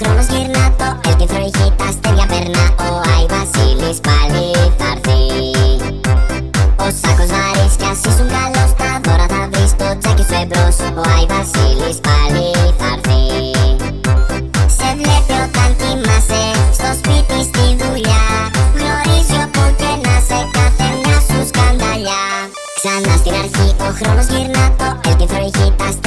Ξανά στην αρχή ο χρόνος γυρνά Το έλκυθρο ηχεί τα αστέρια περνά. Ο Άι Βασίλης πάλι θα έρθει. Ο σάκος βαρύς κι ας ήσουν καλός Τα δώρα θα βρεις το τζάκι σου εμπρός. Ο Άι Βασίλης πάλι θα έρθει. Σε βλέπει όταν κοιμάσαι Στο σπίτι στη δουλειά. Γνωρίζει όπου και να σε κάθε μια σου σκανδαλιά. Ξανά στην αρχή ο χρόνος γυρνά Το έλκυθρο ηχεί τα αστέρια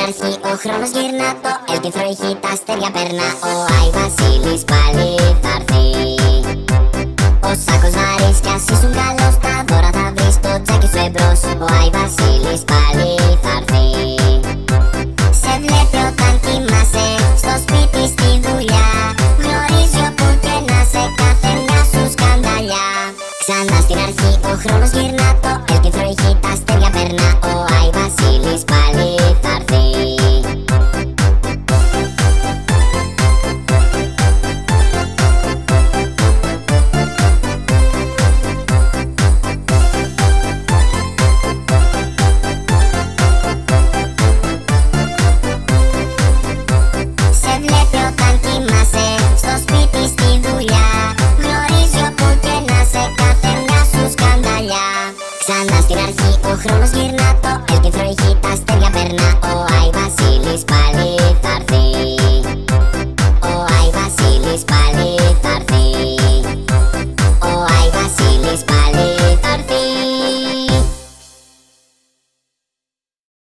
στην αρχή ο χρόνος γυρνά Το έλκυθρο ηχεί τα αστέρια περνά. Ο Άι Βασίλης πάλι θα έρθει. Ο σάκος βαρύς κι ας ήσουν καλός Τα δώρα θα βρεις το τζάκι σου εμπρός. Ο Άι Βασίλης πάλι θα έρθει. Σε βλέπει όταν κοιμάσαι Στο σπίτι στη δουλειά. Γνωρίζει όπου και να σε κάθε μια σου σκανδαλιά. Ξανά στην αρχή ο χρόνος γυρνά Το έλκυθρο αρχή ο